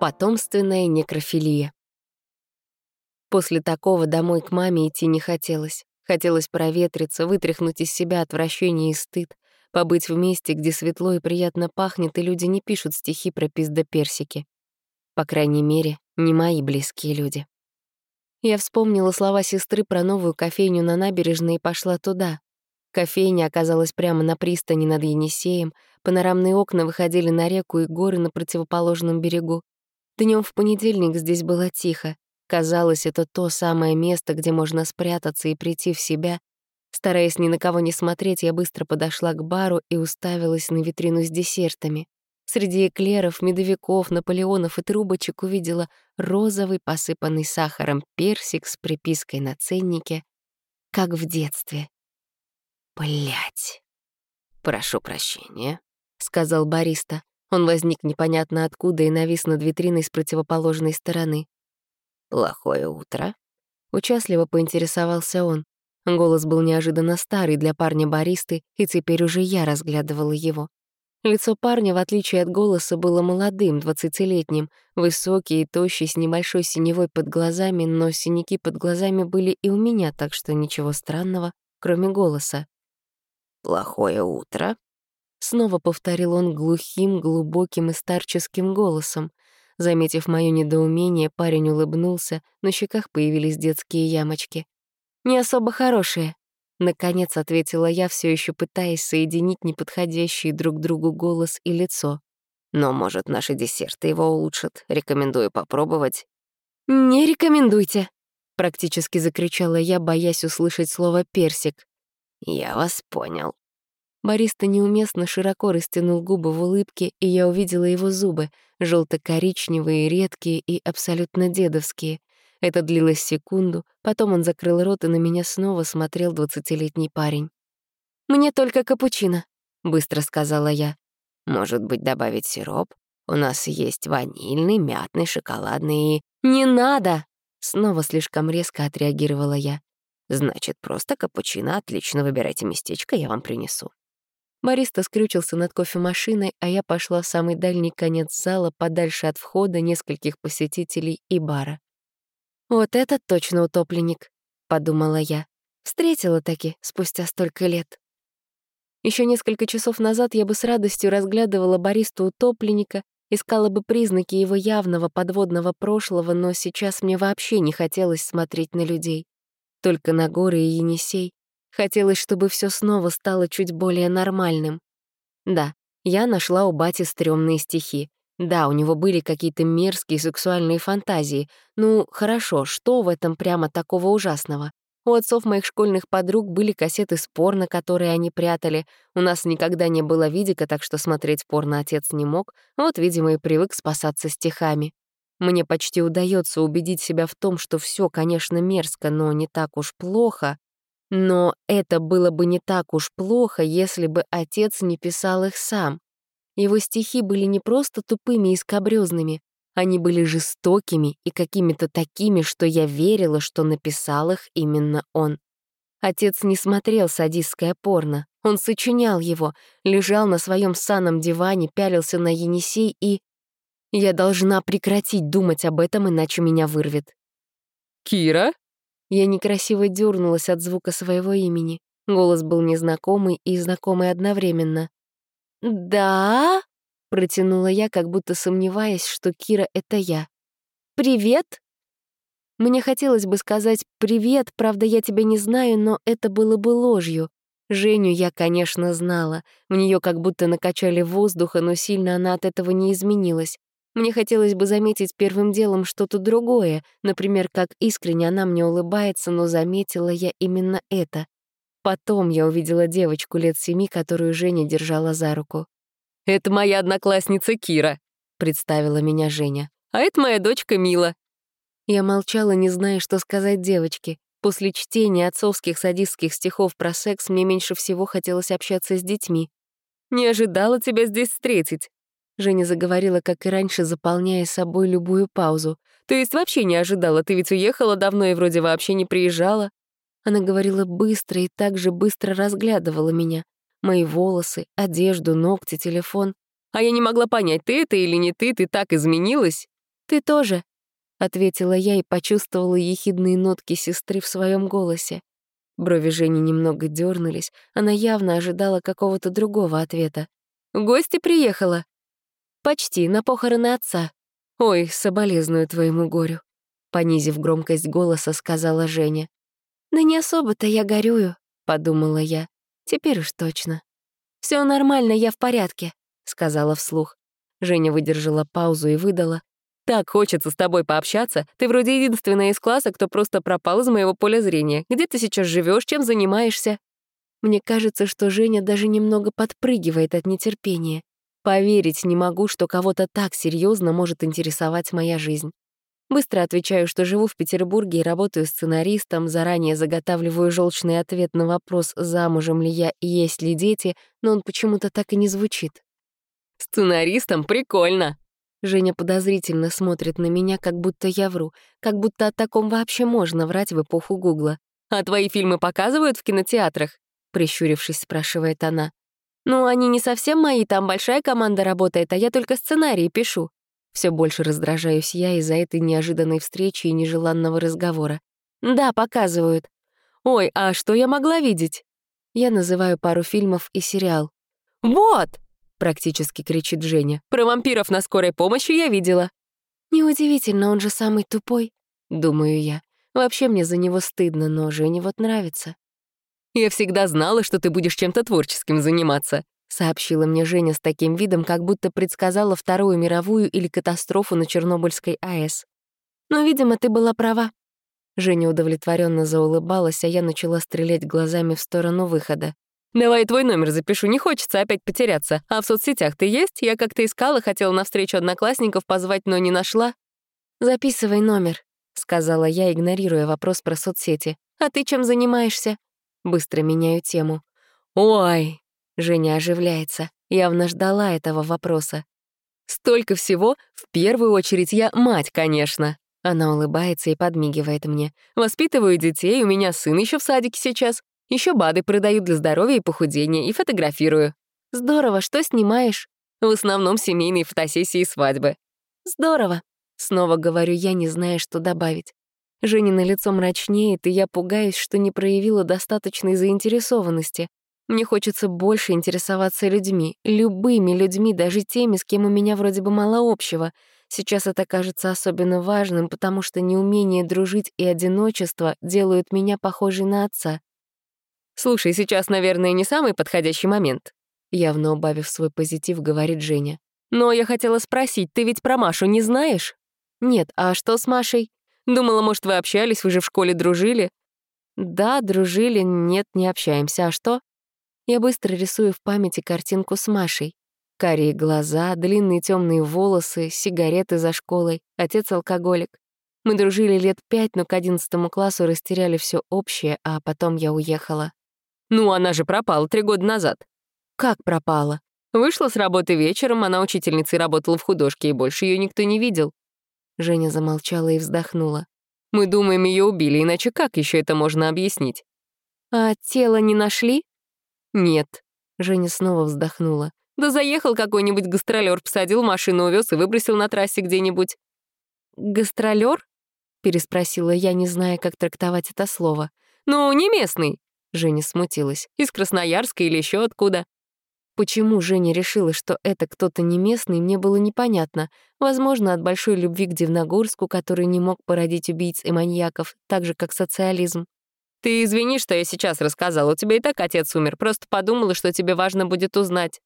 Потомственная некрофилия. После такого домой к маме идти не хотелось. Хотелось проветриться, вытряхнуть из себя отвращение и стыд, побыть в месте, где светло и приятно пахнет, и люди не пишут стихи про пизда-персики. По крайней мере, не мои близкие люди. Я вспомнила слова сестры про новую кофейню на набережной и пошла туда. Кофейня оказалась прямо на пристани над Енисеем, панорамные окна выходили на реку и горы на противоположном берегу. Днем в понедельник здесь было тихо. Казалось, это то самое место, где можно спрятаться и прийти в себя. Стараясь ни на кого не смотреть, я быстро подошла к бару и уставилась на витрину с десертами. Среди эклеров, медовиков, наполеонов и трубочек увидела розовый, посыпанный сахаром персик с припиской на ценнике, как в детстве. Блять. «Прошу прощения», — сказал бариста. Он возник непонятно откуда и навис над витриной с противоположной стороны. «Плохое утро», — участливо поинтересовался он. Голос был неожиданно старый для парня-баристы, и теперь уже я разглядывала его. Лицо парня, в отличие от голоса, было молодым, двадцатилетним, высокий и тощий, с небольшой синевой под глазами, но синяки под глазами были и у меня, так что ничего странного, кроме голоса. «Плохое утро», — снова повторил он глухим, глубоким и старческим голосом. Заметив моё недоумение, парень улыбнулся, на щеках появились детские ямочки. «Не особо хорошие», Наконец ответила я, все еще пытаясь соединить неподходящие друг другу голос и лицо. Но, может, наши десерты его улучшат. Рекомендую попробовать. «Не рекомендуйте!» — практически закричала я, боясь услышать слово «персик». «Я вас понял». Бариста неуместно широко растянул губы в улыбке, и я увидела его зубы, желто коричневые редкие и абсолютно дедовские. Это длилось секунду, потом он закрыл рот, и на меня снова смотрел двадцатилетний парень. «Мне только капучино», — быстро сказала я. «Может быть, добавить сироп? У нас есть ванильный, мятный, шоколадный и...» «Не надо!» — снова слишком резко отреагировала я. «Значит, просто капучино. Отлично, выбирайте местечко, я вам принесу». Бариста скрючился над кофемашиной, а я пошла в самый дальний конец зала, подальше от входа нескольких посетителей и бара. «Вот этот точно утопленник», — подумала я. Встретила таки спустя столько лет. Еще несколько часов назад я бы с радостью разглядывала баристу утопленника, искала бы признаки его явного подводного прошлого, но сейчас мне вообще не хотелось смотреть на людей. Только на горы и Енисей. Хотелось, чтобы все снова стало чуть более нормальным. Да, я нашла у бати стрёмные стихи. Да, у него были какие-то мерзкие сексуальные фантазии. Ну, хорошо, что в этом прямо такого ужасного? У отцов моих школьных подруг были кассеты с порно, которые они прятали. У нас никогда не было видика, так что смотреть порно отец не мог. Вот, видимо, и привык спасаться стихами. Мне почти удается убедить себя в том, что все, конечно, мерзко, но не так уж плохо. Но это было бы не так уж плохо, если бы отец не писал их сам. Его стихи были не просто тупыми и скобрёзными, они были жестокими и какими-то такими, что я верила, что написал их именно он. Отец не смотрел садистское порно, он сочинял его, лежал на своем санном диване, пялился на Енисей и... Я должна прекратить думать об этом, иначе меня вырвет. «Кира?» Я некрасиво дернулась от звука своего имени. Голос был незнакомый и знакомый одновременно. «Да?» — протянула я, как будто сомневаясь, что Кира — это я. «Привет?» Мне хотелось бы сказать «привет», правда, я тебя не знаю, но это было бы ложью. Женю я, конечно, знала. В нее как будто накачали воздуха, но сильно она от этого не изменилась. Мне хотелось бы заметить первым делом что-то другое, например, как искренне она мне улыбается, но заметила я именно это. Потом я увидела девочку лет семи, которую Женя держала за руку. «Это моя одноклассница Кира», — представила меня Женя. «А это моя дочка Мила». Я молчала, не зная, что сказать девочке. После чтения отцовских садистских стихов про секс мне меньше всего хотелось общаться с детьми. «Не ожидала тебя здесь встретить», — Женя заговорила, как и раньше, заполняя собой любую паузу. «То есть вообще не ожидала? Ты ведь уехала давно и вроде вообще не приезжала?» Она говорила быстро и так же быстро разглядывала меня. Мои волосы, одежду, ногти, телефон. А я не могла понять, ты это или не ты, ты так изменилась. «Ты тоже», — ответила я и почувствовала ехидные нотки сестры в своем голосе. Брови Жени немного дернулись, она явно ожидала какого-то другого ответа. «В гости приехала?» «Почти, на похороны отца». «Ой, соболезную твоему горю», — понизив громкость голоса, сказала Женя. «Да не особо-то я горюю», — подумала я. «Теперь уж точно». Все нормально, я в порядке», — сказала вслух. Женя выдержала паузу и выдала. «Так хочется с тобой пообщаться. Ты вроде единственная из класса, кто просто пропал из моего поля зрения. Где ты сейчас живешь, чем занимаешься?» Мне кажется, что Женя даже немного подпрыгивает от нетерпения. Поверить не могу, что кого-то так серьезно может интересовать моя жизнь. Быстро отвечаю, что живу в Петербурге и работаю сценаристом, заранее заготавливаю желчный ответ на вопрос, замужем ли я и есть ли дети, но он почему-то так и не звучит. «Сценаристом прикольно!» Женя подозрительно смотрит на меня, как будто я вру, как будто о таком вообще можно врать в эпоху Гугла. «А твои фильмы показывают в кинотеатрах?» Прищурившись, спрашивает она. «Ну, они не совсем мои, там большая команда работает, а я только сценарии пишу. Все больше раздражаюсь я из-за этой неожиданной встречи и нежеланного разговора. «Да, показывают». «Ой, а что я могла видеть?» Я называю пару фильмов и сериал. «Вот!» — практически кричит Женя. «Про вампиров на скорой помощи я видела». «Неудивительно, он же самый тупой», — думаю я. Вообще мне за него стыдно, но Жене вот нравится. «Я всегда знала, что ты будешь чем-то творческим заниматься», — сообщила мне Женя с таким видом, как будто предсказала Вторую мировую или катастрофу на Чернобыльской АЭС. «Но, видимо, ты была права». Женя удовлетворенно заулыбалась, а я начала стрелять глазами в сторону выхода. «Давай твой номер запишу, не хочется опять потеряться. А в соцсетях ты есть? Я как-то искала, хотела на встречу одноклассников позвать, но не нашла». «Записывай номер», — сказала я, игнорируя вопрос про соцсети. «А ты чем занимаешься?» Быстро меняю тему. «Ой, Женя оживляется. Явно ждала этого вопроса. «Столько всего! В первую очередь я мать, конечно!» Она улыбается и подмигивает мне. «Воспитываю детей, у меня сын еще в садике сейчас. Еще БАДы продаю для здоровья и похудения и фотографирую». «Здорово, что снимаешь?» «В основном семейные фотосессии и свадьбы». «Здорово!» Снова говорю я, не зная, что добавить. Женина лицо мрачнеет, и я пугаюсь, что не проявила достаточной заинтересованности. Мне хочется больше интересоваться людьми, любыми людьми, даже теми, с кем у меня вроде бы мало общего. Сейчас это кажется особенно важным, потому что неумение дружить и одиночество делают меня похожей на отца. «Слушай, сейчас, наверное, не самый подходящий момент», явно убавив свой позитив, говорит Женя. «Но я хотела спросить, ты ведь про Машу не знаешь?» «Нет, а что с Машей?» «Думала, может, вы общались, вы же в школе дружили?» «Да, дружили, нет, не общаемся. А что?» Я быстро рисую в памяти картинку с Машей. Карие глаза, длинные темные волосы, сигареты за школой, отец алкоголик. Мы дружили лет пять, но к одиннадцатому классу растеряли все общее, а потом я уехала. Ну, она же пропала три года назад. Как пропала? Вышла с работы вечером, она учительницей работала в художке, и больше ее никто не видел. Женя замолчала и вздохнула. Мы думаем, ее убили, иначе как еще это можно объяснить? А тело не нашли? «Нет». Женя снова вздохнула. «Да заехал какой-нибудь гастролер, посадил машину, увез и выбросил на трассе где-нибудь». «Гастролер?» — переспросила я, не зная, как трактовать это слово. «Ну, не местный», — Женя смутилась. «Из Красноярска или еще откуда». Почему Женя решила, что это кто-то не местный, мне было непонятно. Возможно, от большой любви к Дивногорску, который не мог породить убийц и маньяков, так же, как социализм. «Ты извини, что я сейчас рассказала. У тебя и так отец умер. Просто подумала, что тебе важно будет узнать».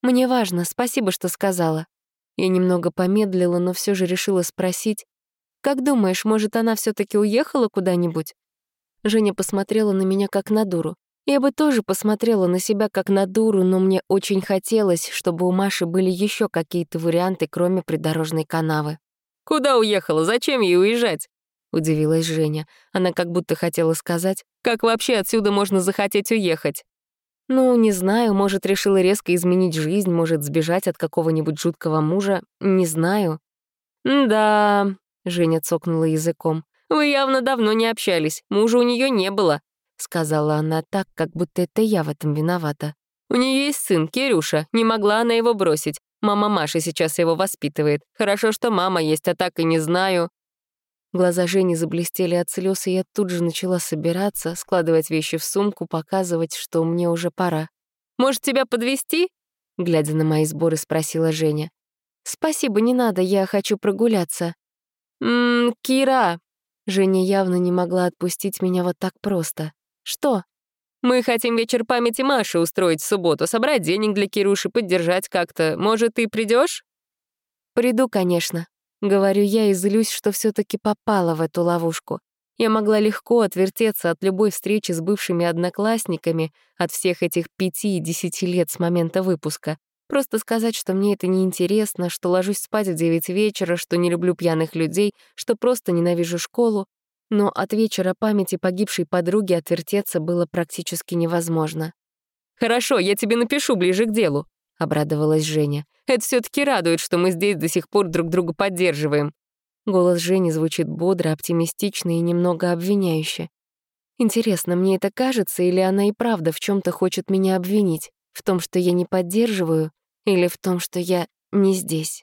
«Мне важно. Спасибо, что сказала». Я немного помедлила, но все же решила спросить. «Как думаешь, может, она все таки уехала куда-нибудь?» Женя посмотрела на меня как на дуру. Я бы тоже посмотрела на себя как на дуру, но мне очень хотелось, чтобы у Маши были еще какие-то варианты, кроме придорожной канавы. «Куда уехала? Зачем ей уезжать?» удивилась Женя. Она как будто хотела сказать, как вообще отсюда можно захотеть уехать. Ну, не знаю, может, решила резко изменить жизнь, может, сбежать от какого-нибудь жуткого мужа, не знаю. «Да», — Женя цокнула языком. «Вы явно давно не общались, мужа у нее не было», — сказала она так, как будто это я в этом виновата. «У нее есть сын, Кирюша, не могла она его бросить. Мама Маша сейчас его воспитывает. Хорошо, что мама есть, а так и не знаю». Глаза Жени заблестели от слез, и я тут же начала собираться, складывать вещи в сумку, показывать, что мне уже пора. «Может, тебя подвести? глядя на мои сборы, спросила Женя. «Спасибо, не надо, я хочу прогуляться». «Ммм, Кира!» Женя явно не могла отпустить меня вот так просто. «Что?» «Мы хотим вечер памяти Маши устроить в субботу, собрать денег для Кируши, поддержать как-то. Может, ты придешь? «Приду, конечно», — говорю я и злюсь, что все таки попала в эту ловушку. Я могла легко отвертеться от любой встречи с бывшими одноклассниками, от всех этих пяти и десяти лет с момента выпуска. Просто сказать, что мне это неинтересно, что ложусь спать в девять вечера, что не люблю пьяных людей, что просто ненавижу школу. Но от вечера памяти погибшей подруги отвертеться было практически невозможно. «Хорошо, я тебе напишу ближе к делу», — обрадовалась Женя. «Это все таки радует, что мы здесь до сих пор друг друга поддерживаем». Голос Жени звучит бодро, оптимистично и немного обвиняюще. Интересно, мне это кажется, или она и правда в чем то хочет меня обвинить? В том, что я не поддерживаю, или в том, что я не здесь?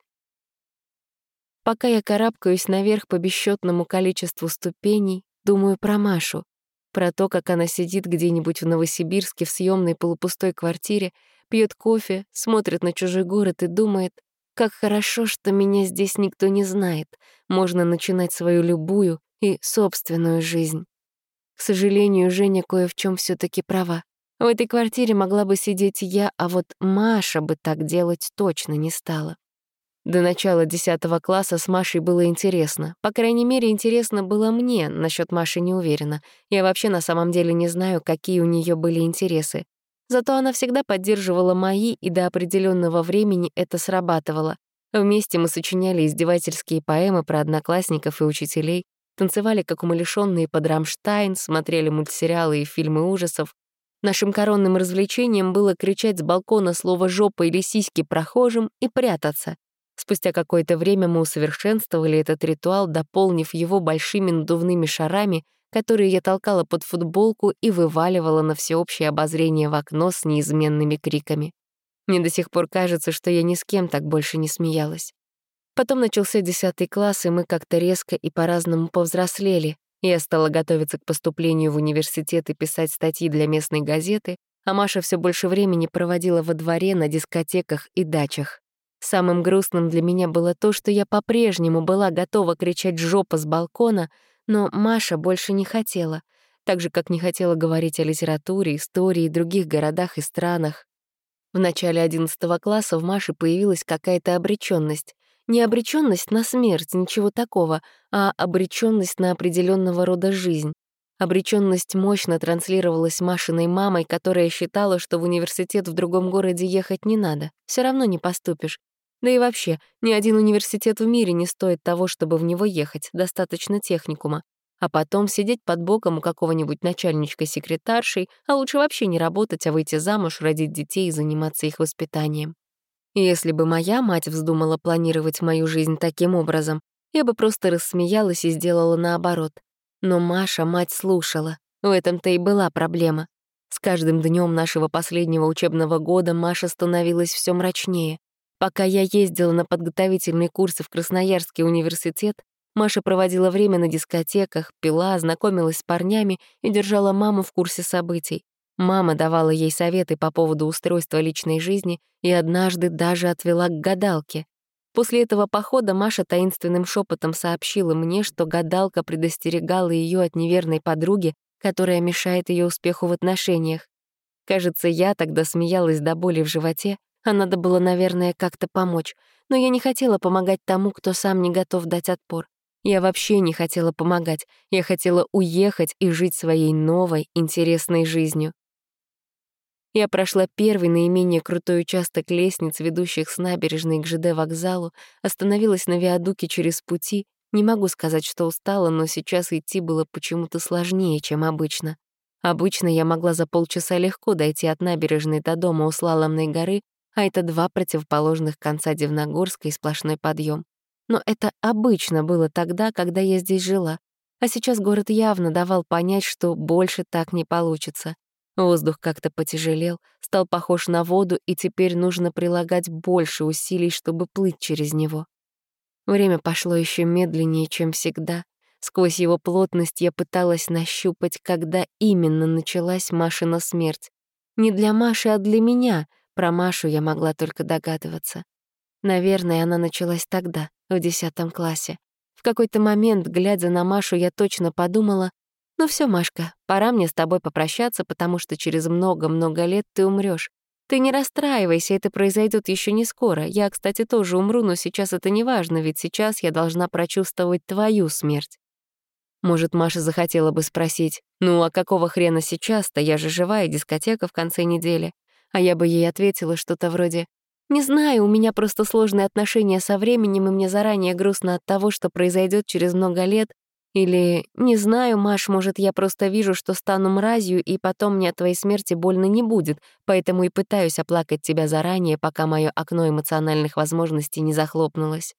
Пока я карабкаюсь наверх по бесчетному количеству ступеней, думаю про Машу, про то, как она сидит где-нибудь в Новосибирске в съемной полупустой квартире, пьет кофе, смотрит на чужой город и думает, как хорошо, что меня здесь никто не знает. Можно начинать свою любую и собственную жизнь. К сожалению, Женя кое в чем все таки права. В этой квартире могла бы сидеть я, а вот Маша бы так делать точно не стала. До начала 10 класса с Машей было интересно. По крайней мере, интересно было мне, насчет Маши не уверена. Я вообще на самом деле не знаю, какие у нее были интересы. Зато она всегда поддерживала мои, и до определенного времени это срабатывало. Вместе мы сочиняли издевательские поэмы про одноклассников и учителей, танцевали как умалишённые под Рамштайн, смотрели мультсериалы и фильмы ужасов. Нашим коронным развлечением было кричать с балкона слово «жопа» или «сиськи» прохожим и прятаться. Спустя какое-то время мы усовершенствовали этот ритуал, дополнив его большими надувными шарами — которые я толкала под футболку и вываливала на всеобщее обозрение в окно с неизменными криками. Мне до сих пор кажется, что я ни с кем так больше не смеялась. Потом начался десятый класс, и мы как-то резко и по-разному повзрослели. Я стала готовиться к поступлению в университет и писать статьи для местной газеты, а Маша все больше времени проводила во дворе, на дискотеках и дачах. Самым грустным для меня было то, что я по-прежнему была готова кричать «жопа» с балкона — но Маша больше не хотела, так же, как не хотела говорить о литературе, истории, других городах и странах. В начале 11 класса в Маше появилась какая-то обречённость. Не обречённость на смерть, ничего такого, а обречённость на определенного рода жизнь. Обречённость мощно транслировалась Машиной мамой, которая считала, что в университет в другом городе ехать не надо, все равно не поступишь. Да и вообще, ни один университет в мире не стоит того, чтобы в него ехать, достаточно техникума. А потом сидеть под боком у какого-нибудь начальничка-секретаршей, а лучше вообще не работать, а выйти замуж, родить детей и заниматься их воспитанием. Если бы моя мать вздумала планировать мою жизнь таким образом, я бы просто рассмеялась и сделала наоборот. Но Маша мать слушала. В этом-то и была проблема. С каждым днем нашего последнего учебного года Маша становилась все мрачнее. Пока я ездила на подготовительные курсы в Красноярский университет, Маша проводила время на дискотеках, пила, знакомилась с парнями и держала маму в курсе событий. Мама давала ей советы по поводу устройства личной жизни и однажды даже отвела к гадалке. После этого похода Маша таинственным шепотом сообщила мне, что гадалка предостерегала ее от неверной подруги, которая мешает ее успеху в отношениях. Кажется, я тогда смеялась до боли в животе, а надо было, наверное, как-то помочь. Но я не хотела помогать тому, кто сам не готов дать отпор. Я вообще не хотела помогать. Я хотела уехать и жить своей новой, интересной жизнью. Я прошла первый наименее крутой участок лестниц, ведущих с набережной к ЖД вокзалу, остановилась на виадуке через пути. Не могу сказать, что устала, но сейчас идти было почему-то сложнее, чем обычно. Обычно я могла за полчаса легко дойти от набережной до дома у Слаломной горы, а это два противоположных конца Дивногорска и сплошной подъем. Но это обычно было тогда, когда я здесь жила. А сейчас город явно давал понять, что больше так не получится. Воздух как-то потяжелел, стал похож на воду, и теперь нужно прилагать больше усилий, чтобы плыть через него. Время пошло еще медленнее, чем всегда. Сквозь его плотность я пыталась нащупать, когда именно началась Машина смерть. Не для Маши, а для меня. Про Машу я могла только догадываться. Наверное, она началась тогда, в десятом классе. В какой-то момент, глядя на Машу, я точно подумала, «Ну все, Машка, пора мне с тобой попрощаться, потому что через много-много лет ты умрешь. Ты не расстраивайся, это произойдет еще не скоро. Я, кстати, тоже умру, но сейчас это не важно, ведь сейчас я должна прочувствовать твою смерть». Может, Маша захотела бы спросить, «Ну, а какого хрена сейчас-то? Я же живая, дискотека в конце недели». А я бы ей ответила что-то вроде не знаю, у меня просто сложные отношения со временем, и мне заранее грустно от того, что произойдет через много лет. Или, не знаю, Маш, может, я просто вижу, что стану мразью, и потом мне от твоей смерти больно не будет, поэтому и пытаюсь оплакать тебя заранее, пока мое окно эмоциональных возможностей не захлопнулось.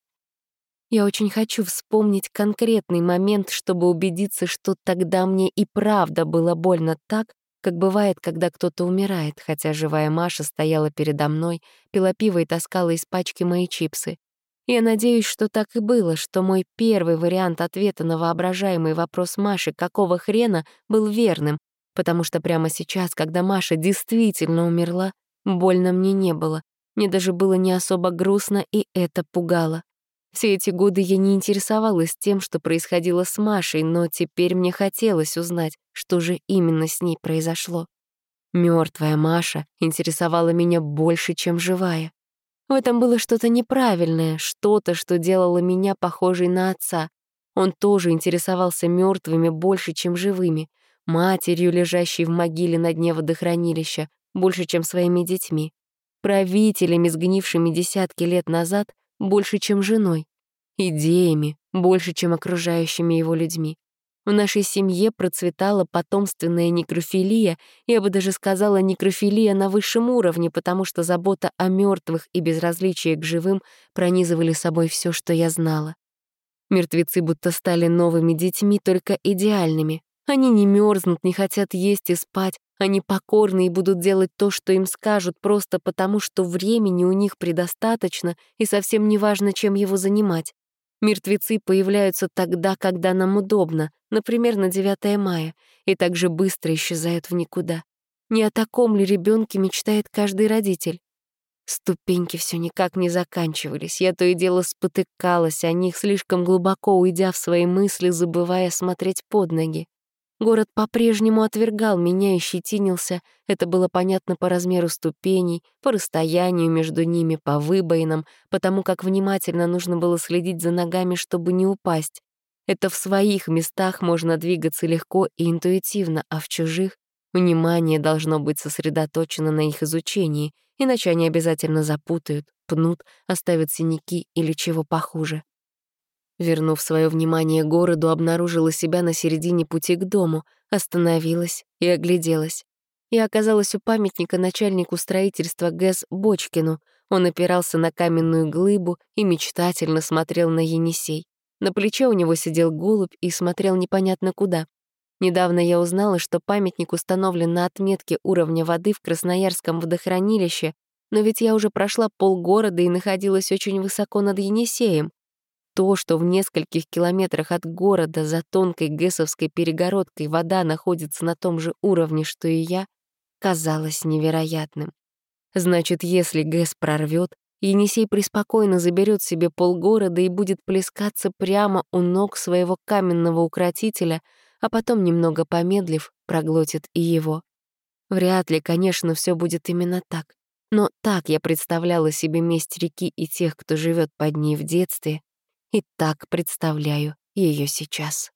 Я очень хочу вспомнить конкретный момент, чтобы убедиться, что тогда мне и правда было больно так, как бывает, когда кто-то умирает, хотя живая Маша стояла передо мной, пила пиво и таскала из пачки мои чипсы. Я надеюсь, что так и было, что мой первый вариант ответа на воображаемый вопрос Маши «какого хрена?» был верным, потому что прямо сейчас, когда Маша действительно умерла, больно мне не было. Мне даже было не особо грустно, и это пугало. Все эти годы я не интересовалась тем, что происходило с Машей, но теперь мне хотелось узнать, что же именно с ней произошло. Мертвая Маша интересовала меня больше, чем живая. В этом было что-то неправильное, что-то, что делало меня похожей на отца. Он тоже интересовался мертвыми больше, чем живыми, матерью, лежащей в могиле на дне водохранилища, больше, чем своими детьми, правителями, сгнившими десятки лет назад, больше, чем женой, идеями, больше, чем окружающими его людьми. В нашей семье процветала потомственная некрофилия, я бы даже сказала некрофилия на высшем уровне, потому что забота о мертвых и безразличие к живым пронизывали собой все, что я знала. Мертвецы будто стали новыми детьми, только идеальными. Они не мерзнут, не хотят есть и спать, они покорны и будут делать то, что им скажут, просто потому, что времени у них предостаточно и совсем не важно, чем его занимать. Мертвецы появляются тогда, когда нам удобно, например, на 9 мая, и так же быстро исчезают в никуда. Не о таком ли ребенке мечтает каждый родитель? Ступеньки все никак не заканчивались. Я то и дело спотыкалась о них, слишком глубоко уйдя в свои мысли, забывая смотреть под ноги. Город по-прежнему отвергал меня и щетинился. Это было понятно по размеру ступеней, по расстоянию между ними, по выбоинам, потому как внимательно нужно было следить за ногами, чтобы не упасть. Это в своих местах можно двигаться легко и интуитивно, а в чужих внимание должно быть сосредоточено на их изучении, иначе они обязательно запутают, пнут, оставят синяки или чего похуже. Вернув свое внимание городу, обнаружила себя на середине пути к дому, остановилась и огляделась. Я оказалась у памятника начальнику строительства ГЭС Бочкину. Он опирался на каменную глыбу и мечтательно смотрел на Енисей. На плече у него сидел голубь и смотрел непонятно куда. Недавно я узнала, что памятник установлен на отметке уровня воды в Красноярском водохранилище, но ведь я уже прошла полгорода и находилась очень высоко над Енисеем. То, что в нескольких километрах от города за тонкой гэсовской перегородкой вода находится на том же уровне, что и я, казалось невероятным. Значит, если ГЭС прорвет, Енисей преспокойно заберет себе полгорода и будет плескаться прямо у ног своего каменного укротителя, а потом, немного помедлив, проглотит и его. Вряд ли, конечно, все будет именно так. Но так я представляла себе месть реки и тех, кто живет под ней в детстве, и так представляю ее сейчас.